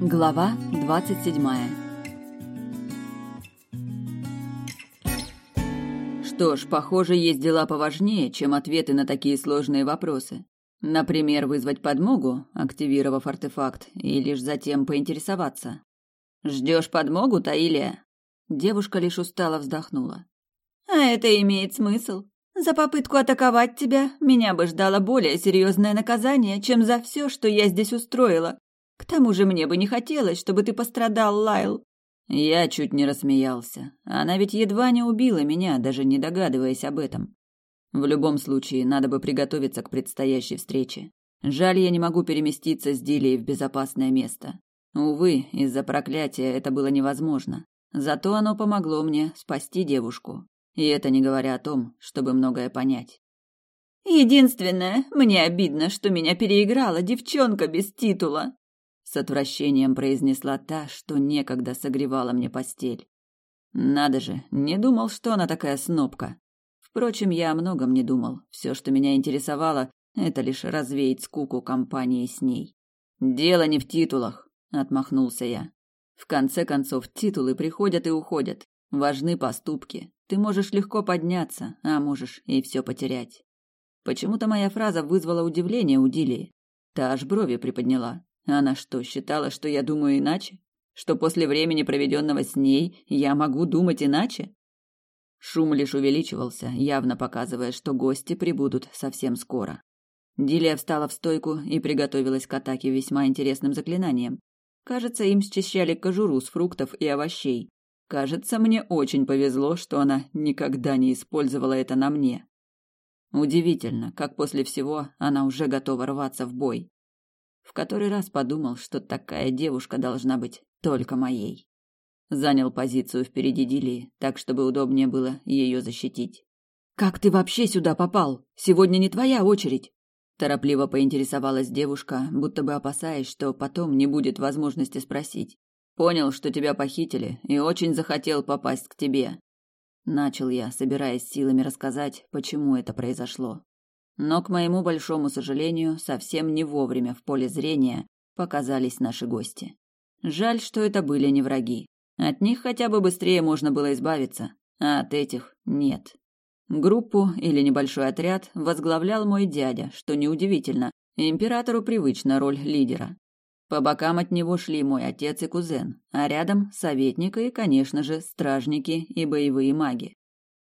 Глава двадцать седьмая Что ж, похоже, есть дела поважнее, чем ответы на такие сложные вопросы. Например, вызвать подмогу, активировав артефакт, и лишь затем поинтересоваться. «Ждешь подмогу, Таилия?» Девушка лишь устало вздохнула. «А это имеет смысл. За попытку атаковать тебя меня бы ждало более серьезное наказание, чем за все, что я здесь устроила. К тому же мне бы не хотелось, чтобы ты пострадал, Лайл. Я чуть не рассмеялся. Она ведь едва не убила меня, даже не догадываясь об этом. В любом случае, надо бы приготовиться к предстоящей встрече. Жаль, я не могу переместиться с Дилей в безопасное место. Увы, из-за проклятия это было невозможно. Зато оно помогло мне спасти девушку. И это не говоря о том, чтобы многое понять. Единственное, мне обидно, что меня переиграла девчонка без титула, с отвращением произнесла та, что некогда согревала мне постель. Надо же, не думал, что она такая снобка. Впрочем, я о многом не думал. Все, что меня интересовало, это лишь развеять скуку компании с ней. Дело не в титулах, отмахнулся я. В конце концов, титулы приходят и уходят. Важны поступки. Ты можешь легко подняться, а можешь и все потерять. Почему-то моя фраза вызвала удивление у Дилии. Та аж брови приподняла. Она что, считала, что я думаю иначе? Что после времени, проведенного с ней, я могу думать иначе? Шум лишь увеличивался, явно показывая, что гости прибудут совсем скоро. Дилия встала в стойку и приготовилась к атаке весьма интересным заклинанием. Кажется, им счищали кожуру с фруктов и овощей. Кажется, мне очень повезло, что она никогда не использовала это на мне. Удивительно, как после всего она уже готова рваться в бой. В который раз подумал, что такая девушка должна быть только моей. Занял позицию впереди Дилии, так чтобы удобнее было ее защитить. Как ты вообще сюда попал? Сегодня не твоя очередь. Торопливо поинтересовалась девушка, будто бы опасаясь, что потом не будет возможности спросить. Понял, что тебя похитили, и очень захотел попасть к тебе. Начал я, собираясь силами рассказать, почему это произошло. Но, к моему большому сожалению, совсем не вовремя в поле зрения показались наши гости. Жаль, что это были не враги. От них хотя бы быстрее можно было избавиться, а от этих нет. Группу или небольшой отряд возглавлял мой дядя, что неудивительно, императору привычна роль лидера. По бокам от него шли мой отец и кузен, а рядом советник и, конечно же, стражники и боевые маги.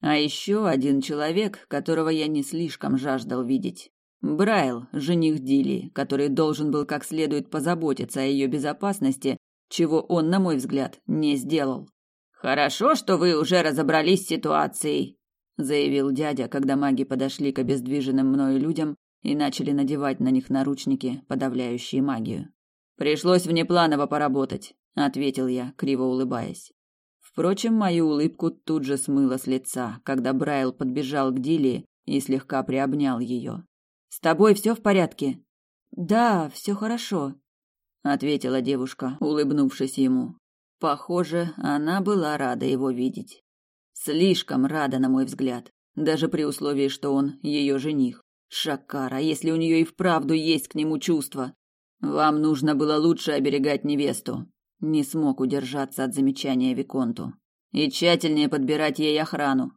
А еще один человек, которого я не слишком жаждал видеть. Брайл, жених Дили, который должен был как следует позаботиться о ее безопасности, чего он, на мой взгляд, не сделал. «Хорошо, что вы уже разобрались с ситуацией», — заявил дядя, когда маги подошли к обездвиженным мною людям и начали надевать на них наручники, подавляющие магию. «Пришлось внепланово поработать», — ответил я, криво улыбаясь. Впрочем, мою улыбку тут же смыло с лица, когда Брайл подбежал к Дилии и слегка приобнял ее. «С тобой все в порядке?» «Да, все хорошо», — ответила девушка, улыбнувшись ему. Похоже, она была рада его видеть. Слишком рада, на мой взгляд, даже при условии, что он ее жених. Шакара, если у нее и вправду есть к нему чувства. Вам нужно было лучше оберегать невесту, не смог удержаться от замечания Виконту. И тщательнее подбирать ей охрану.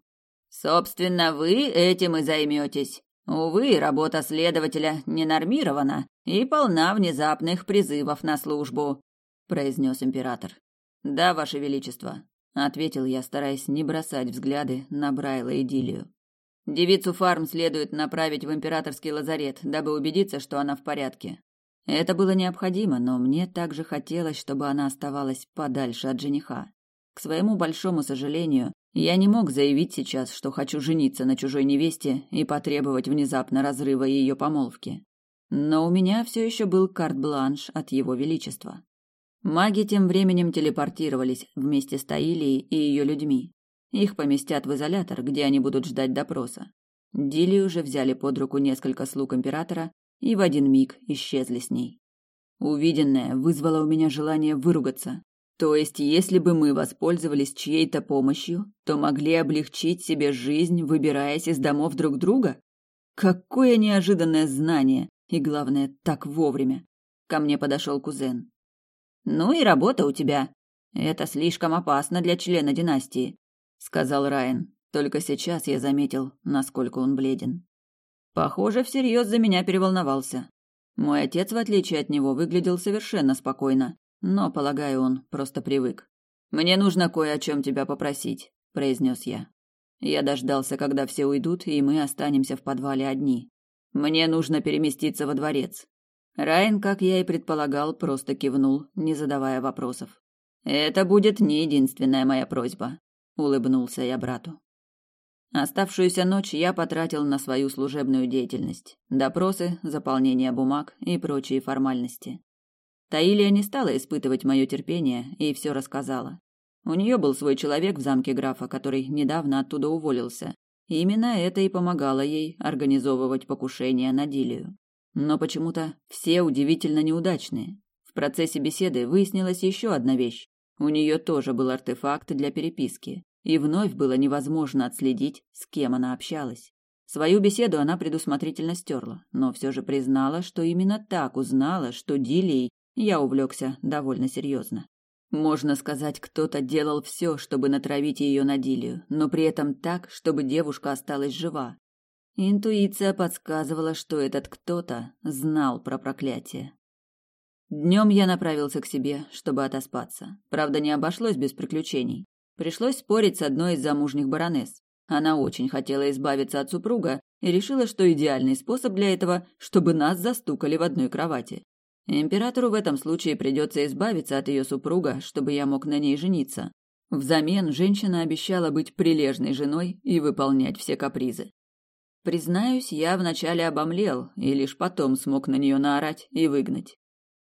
Собственно, вы этим и займетесь. Увы, работа следователя не нормирована и полна внезапных призывов на службу, произнес император. Да, ваше величество, ответил я, стараясь не бросать взгляды на Брайла и Дилию. Девицу Фарм следует направить в императорский лазарет, дабы убедиться, что она в порядке. Это было необходимо, но мне также хотелось, чтобы она оставалась подальше от жениха. К своему большому сожалению, я не мог заявить сейчас, что хочу жениться на чужой невесте и потребовать внезапно разрыва ее помолвки. Но у меня все еще был карт-бланш от его величества. Маги тем временем телепортировались вместе с Таилией и ее людьми. Их поместят в изолятор, где они будут ждать допроса. Дили уже взяли под руку несколько слуг императора и в один миг исчезли с ней. Увиденное вызвало у меня желание выругаться. То есть, если бы мы воспользовались чьей-то помощью, то могли облегчить себе жизнь, выбираясь из домов друг друга? Какое неожиданное знание, и главное, так вовремя. Ко мне подошел кузен. Ну и работа у тебя. Это слишком опасно для члена династии, сказал Райан. Только сейчас я заметил, насколько он бледен. Похоже, всерьез за меня переволновался. Мой отец, в отличие от него, выглядел совершенно спокойно, но, полагаю, он просто привык. Мне нужно кое о чем тебя попросить, произнес я. Я дождался, когда все уйдут, и мы останемся в подвале одни. Мне нужно переместиться во дворец. Райан, как я и предполагал, просто кивнул, не задавая вопросов. Это будет не единственная моя просьба, улыбнулся я брату. Оставшуюся ночь я потратил на свою служебную деятельность: допросы, заполнение бумаг и прочие формальности. Таилия не стала испытывать мое терпение и все рассказала. У нее был свой человек в замке графа, который недавно оттуда уволился. И именно это и помогало ей организовывать покушение на Дилию. Но почему-то все удивительно неудачные. В процессе беседы выяснилась еще одна вещь. У нее тоже был артефакт для переписки, и вновь было невозможно отследить, с кем она общалась. Свою беседу она предусмотрительно стерла, но все же признала, что именно так узнала, что Дилией я увлекся довольно серьезно. Можно сказать, кто-то делал все, чтобы натравить ее на Дилию, но при этом так, чтобы девушка осталась жива. Интуиция подсказывала, что этот кто-то знал про проклятие. Днем я направился к себе, чтобы отоспаться. Правда, не обошлось без приключений. Пришлось спорить с одной из замужних баронесс. Она очень хотела избавиться от супруга и решила, что идеальный способ для этого, чтобы нас застукали в одной кровати. Императору в этом случае придется избавиться от ее супруга, чтобы я мог на ней жениться. Взамен женщина обещала быть прилежной женой и выполнять все капризы. Признаюсь, я вначале обомлел и лишь потом смог на нее наорать и выгнать.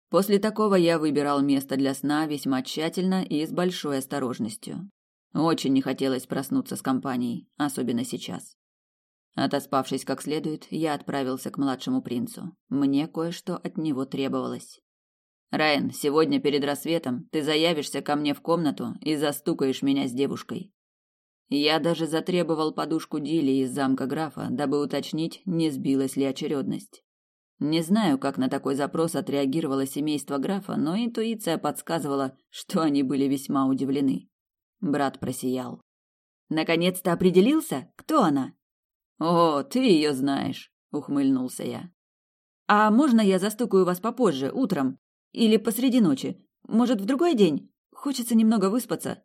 После такого я выбирал место для сна весьма тщательно и с большой осторожностью. Очень не хотелось проснуться с компанией, особенно сейчас. Отоспавшись как следует, я отправился к младшему принцу. Мне кое-что от него требовалось. Райан, сегодня перед рассветом ты заявишься ко мне в комнату и застукаешь меня с девушкой. Я даже затребовал подушку Дили из замка графа, дабы уточнить, не сбилась ли очередность. Не знаю, как на такой запрос отреагировало семейство графа, но интуиция подсказывала, что они были весьма удивлены. Брат просиял. Наконец-то определился, кто она? О, ты ее знаешь, ухмыльнулся я. А можно я застукаю вас попозже, утром или посреди ночи? Может, в другой день? Хочется немного выспаться.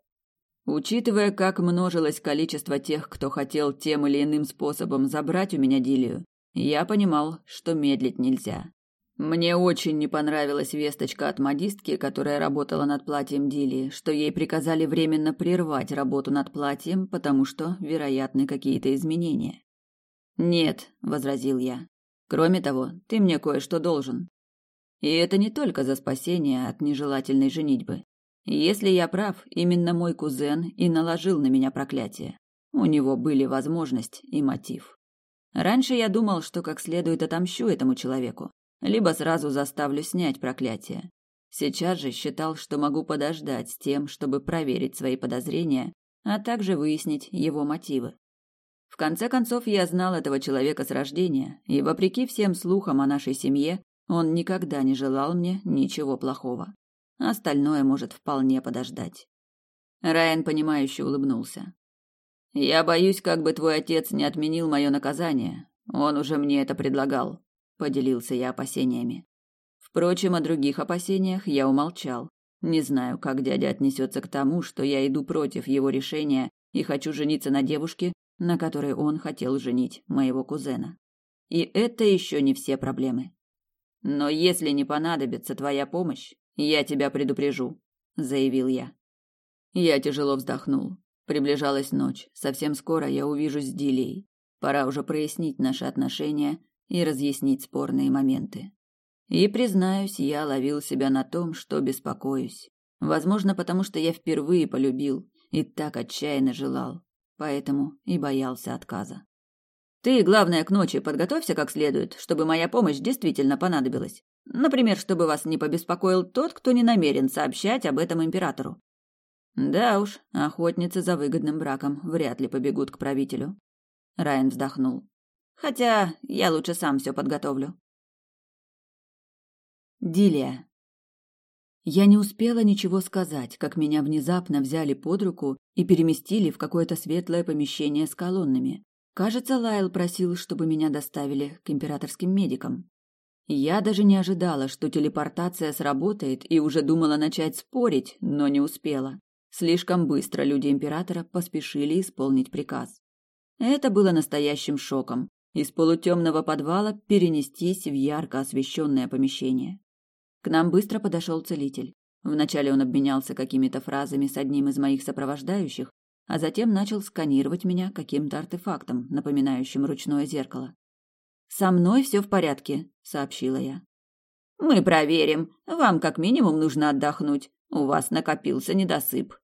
Учитывая, как множилось количество тех, кто хотел тем или иным способом забрать у меня Дилию, я понимал, что медлить нельзя. Мне очень не понравилась весточка от модистки, которая работала над платьем Дилии, что ей приказали временно прервать работу над платьем, потому что вероятны какие-то изменения. Нет, возразил я. Кроме того, ты мне кое-что должен. И это не только за спасение от нежелательной женитьбы. Если я прав, именно мой кузен и наложил на меня проклятие. У него были возможность и мотив. Раньше я думал, что как следует отомщу этому человеку, либо сразу заставлю снять проклятие. Сейчас же считал, что могу подождать с тем, чтобы проверить свои подозрения, а также выяснить его мотивы. В конце концов, я знал этого человека с рождения, и вопреки всем слухам о нашей семье, он никогда не желал мне ничего плохого. Остальное может вполне подождать. Райан понимающе улыбнулся. Я боюсь, как бы твой отец не отменил мое наказание. Он уже мне это предлагал, поделился я опасениями. Впрочем, о других опасениях я умолчал. Не знаю, как дядя отнесется к тому, что я иду против его решения и хочу жениться на девушке, на которой он хотел женить моего кузена. И это еще не все проблемы. Но если не понадобится твоя помощь, я тебя предупрежу, заявил я. Я тяжело вздохнул. Приближалась ночь. Совсем скоро я увижусь с Дилей. Пора уже прояснить наши отношения и разъяснить спорные моменты. И признаюсь, я ловил себя на том, что беспокоюсь. Возможно, потому что я впервые полюбил и так отчаянно желал поэтому и боялся отказа. Ты, главное, к ночи подготовься как следует, чтобы моя помощь действительно понадобилась. Например, чтобы вас не побеспокоил тот, кто не намерен сообщать об этом императору. Да уж, охотницы за выгодным браком вряд ли побегут к правителю. Райан вздохнул. Хотя я лучше сам все подготовлю. Дилия. Я не успела ничего сказать, как меня внезапно взяли под руку и переместили в какое-то светлое помещение с колоннами. Кажется, Лайл просил, чтобы меня доставили к императорским медикам. Я даже не ожидала, что телепортация сработает, и уже думала начать спорить, но не успела. Слишком быстро люди императора поспешили исполнить приказ. Это было настоящим шоком. Из полутемного подвала перенестись в ярко освещенное помещение. К нам быстро подошел целитель. Вначале он обменялся какими-то фразами с одним из моих сопровождающих, а затем начал сканировать меня каким-то артефактом, напоминающим ручное зеркало. «Со мной все в порядке», — сообщила я. «Мы проверим. Вам как минимум нужно отдохнуть. У вас накопился недосып».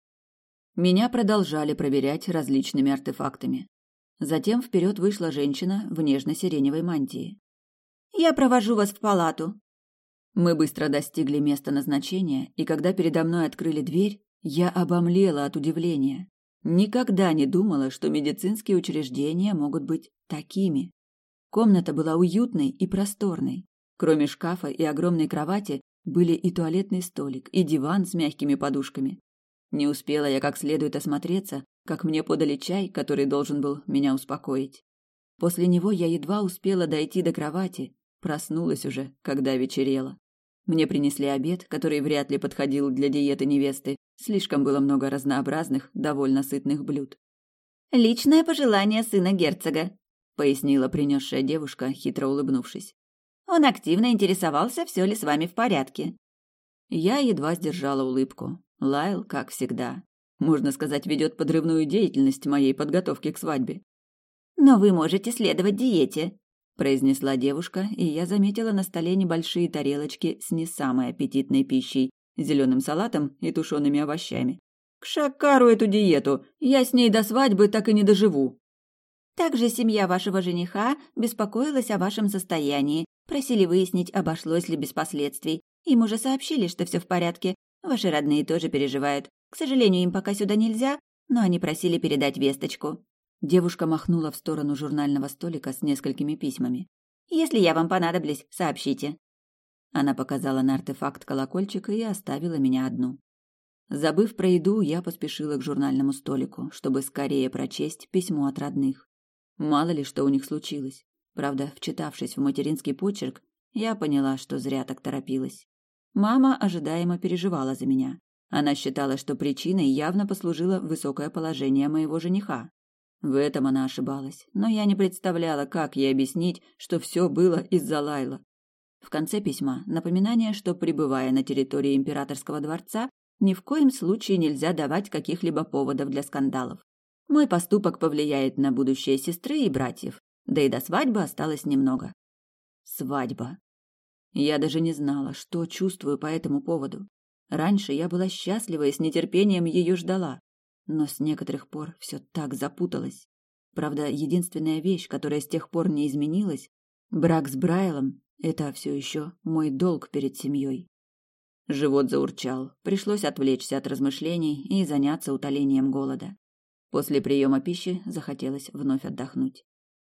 Меня продолжали проверять различными артефактами. Затем вперед вышла женщина в нежно-сиреневой мантии. «Я провожу вас в палату», мы быстро достигли места назначения, и когда передо мной открыли дверь, я обомлела от удивления. Никогда не думала, что медицинские учреждения могут быть такими. Комната была уютной и просторной. Кроме шкафа и огромной кровати были и туалетный столик, и диван с мягкими подушками. Не успела я как следует осмотреться, как мне подали чай, который должен был меня успокоить. После него я едва успела дойти до кровати, проснулась уже, когда вечерело. Мне принесли обед, который вряд ли подходил для диеты невесты. Слишком было много разнообразных, довольно сытных блюд. «Личное пожелание сына герцога», — пояснила принесшая девушка, хитро улыбнувшись. «Он активно интересовался, все ли с вами в порядке». Я едва сдержала улыбку. Лайл, как всегда. Можно сказать, ведет подрывную деятельность моей подготовки к свадьбе. «Но вы можете следовать диете», произнесла девушка, и я заметила на столе небольшие тарелочки с не самой аппетитной пищей, зеленым салатом и тушеными овощами. К шакару эту диету, я с ней до свадьбы так и не доживу. Также семья вашего жениха беспокоилась о вашем состоянии, просили выяснить, обошлось ли без последствий. Им уже сообщили, что все в порядке. Ваши родные тоже переживают. К сожалению, им пока сюда нельзя, но они просили передать весточку. Девушка махнула в сторону журнального столика с несколькими письмами. «Если я вам понадоблюсь, сообщите». Она показала на артефакт колокольчика и оставила меня одну. Забыв про еду, я поспешила к журнальному столику, чтобы скорее прочесть письмо от родных. Мало ли что у них случилось. Правда, вчитавшись в материнский почерк, я поняла, что зря так торопилась. Мама ожидаемо переживала за меня. Она считала, что причиной явно послужило высокое положение моего жениха. В этом она ошибалась, но я не представляла, как ей объяснить, что все было из-за Лайла. В конце письма напоминание, что, пребывая на территории императорского дворца, ни в коем случае нельзя давать каких-либо поводов для скандалов. Мой поступок повлияет на будущее сестры и братьев, да и до свадьбы осталось немного. Свадьба. Я даже не знала, что чувствую по этому поводу. Раньше я была счастлива и с нетерпением ее ждала. Но с некоторых пор все так запуталось. Правда, единственная вещь, которая с тех пор не изменилась, брак с Брайлом — это все еще мой долг перед семьей. Живот заурчал, пришлось отвлечься от размышлений и заняться утолением голода. После приема пищи захотелось вновь отдохнуть.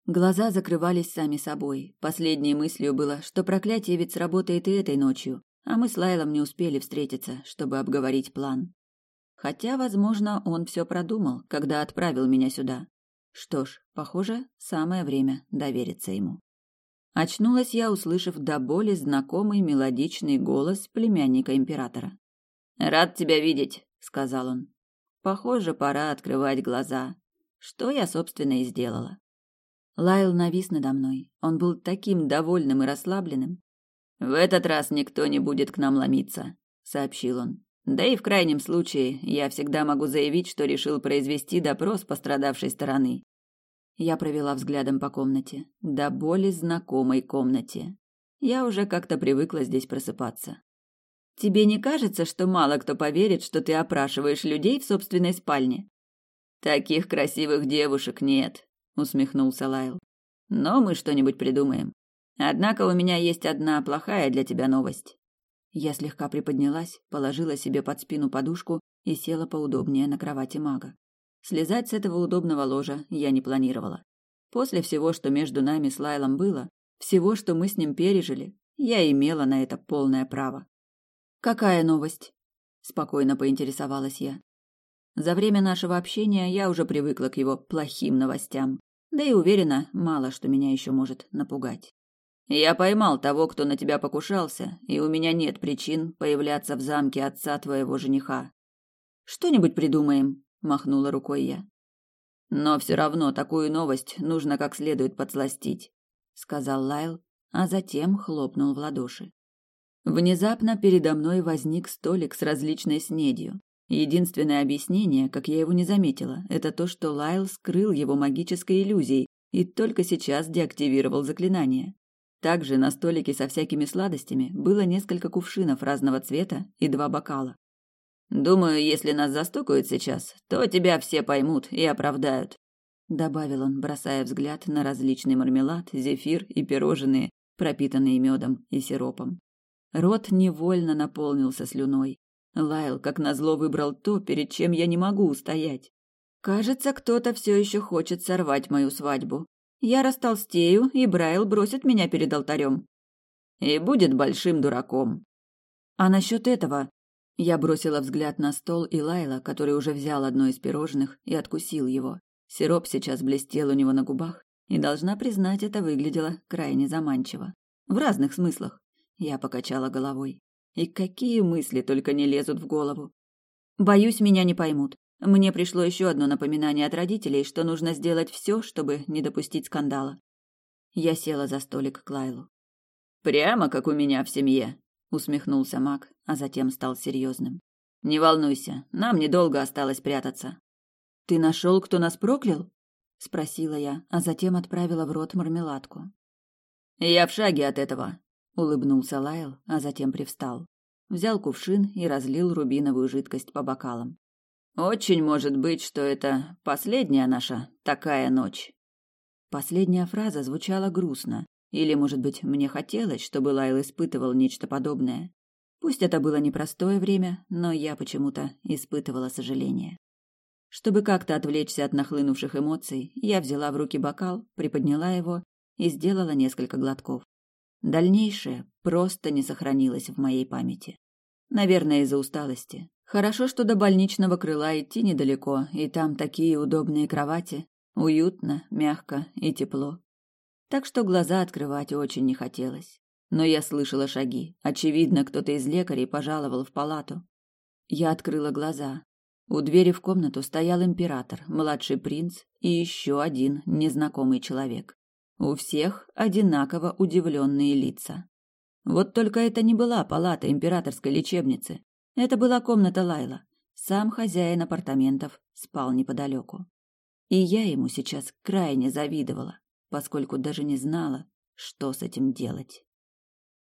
Глаза закрывались сами собой. Последней мыслью было, что проклятие ведь сработает и этой ночью, а мы с Лайлом не успели встретиться, чтобы обговорить план. Хотя, возможно, он все продумал, когда отправил меня сюда. Что ж, похоже, самое время довериться ему. Очнулась я, услышав до боли знакомый мелодичный голос племянника императора. «Рад тебя видеть», — сказал он. «Похоже, пора открывать глаза. Что я, собственно, и сделала». Лайл навис надо мной. Он был таким довольным и расслабленным. «В этот раз никто не будет к нам ломиться», — сообщил он. Да и в крайнем случае я всегда могу заявить, что решил произвести допрос пострадавшей стороны. Я провела взглядом по комнате, до боли знакомой комнате. Я уже как-то привыкла здесь просыпаться. Тебе не кажется, что мало кто поверит, что ты опрашиваешь людей в собственной спальне? Таких красивых девушек нет, усмехнулся Лайл. Но мы что-нибудь придумаем. Однако у меня есть одна плохая для тебя новость. Я слегка приподнялась, положила себе под спину подушку и села поудобнее на кровати мага. Слезать с этого удобного ложа я не планировала. После всего, что между нами с Лайлом было, всего, что мы с ним пережили, я имела на это полное право. Какая новость? спокойно поинтересовалась я. За время нашего общения я уже привыкла к его плохим новостям, да и уверена, мало что меня еще может напугать. Я поймал того, кто на тебя покушался, и у меня нет причин появляться в замке отца твоего жениха. Что-нибудь придумаем, махнула рукой я. Но все равно такую новость нужно как следует подсластить, сказал Лайл, а затем хлопнул в ладоши. Внезапно передо мной возник столик с различной снедью. Единственное объяснение, как я его не заметила, это то, что Лайл скрыл его магической иллюзией и только сейчас деактивировал заклинание. Также на столике со всякими сладостями было несколько кувшинов разного цвета и два бокала. Думаю, если нас застукают сейчас, то тебя все поймут и оправдают, добавил он, бросая взгляд на различный мармелад, зефир и пирожные, пропитанные медом и сиропом. Рот невольно наполнился слюной. Лайл, как назло, выбрал то, перед чем я не могу устоять. Кажется, кто-то все еще хочет сорвать мою свадьбу. Я растолстею, и Брайл бросит меня перед алтарем. И будет большим дураком. А насчет этого я бросила взгляд на стол и Лайла, который уже взял одно из пирожных и откусил его. Сироп сейчас блестел у него на губах, и должна признать, это выглядело крайне заманчиво. В разных смыслах. Я покачала головой. И какие мысли только не лезут в голову. Боюсь, меня не поймут. Мне пришло еще одно напоминание от родителей, что нужно сделать все, чтобы не допустить скандала. Я села за столик к Лайлу. Прямо как у меня в семье, усмехнулся Мак, а затем стал серьезным. Не волнуйся, нам недолго осталось прятаться. Ты нашел, кто нас проклял? спросила я, а затем отправила в рот мармеладку. Я в шаге от этого, улыбнулся Лайл, а затем привстал. Взял кувшин и разлил рубиновую жидкость по бокалам. Очень может быть, что это последняя наша такая ночь. Последняя фраза звучала грустно, или, может быть, мне хотелось, чтобы Лайл испытывал нечто подобное. Пусть это было непростое время, но я почему-то испытывала сожаление. Чтобы как-то отвлечься от нахлынувших эмоций, я взяла в руки бокал, приподняла его и сделала несколько глотков. Дальнейшее просто не сохранилось в моей памяти. Наверное, из-за усталости. Хорошо, что до больничного крыла идти недалеко, и там такие удобные кровати. Уютно, мягко и тепло так что глаза открывать очень не хотелось. Но я слышала шаги. Очевидно, кто-то из лекарей пожаловал в палату. Я открыла глаза. У двери в комнату стоял император, младший принц и еще один незнакомый человек. У всех одинаково удивленные лица. Вот только это не была палата императорской лечебницы. Это была комната Лайла. Сам хозяин апартаментов спал неподалеку. И я ему сейчас крайне завидовала поскольку даже не знала, что с этим делать.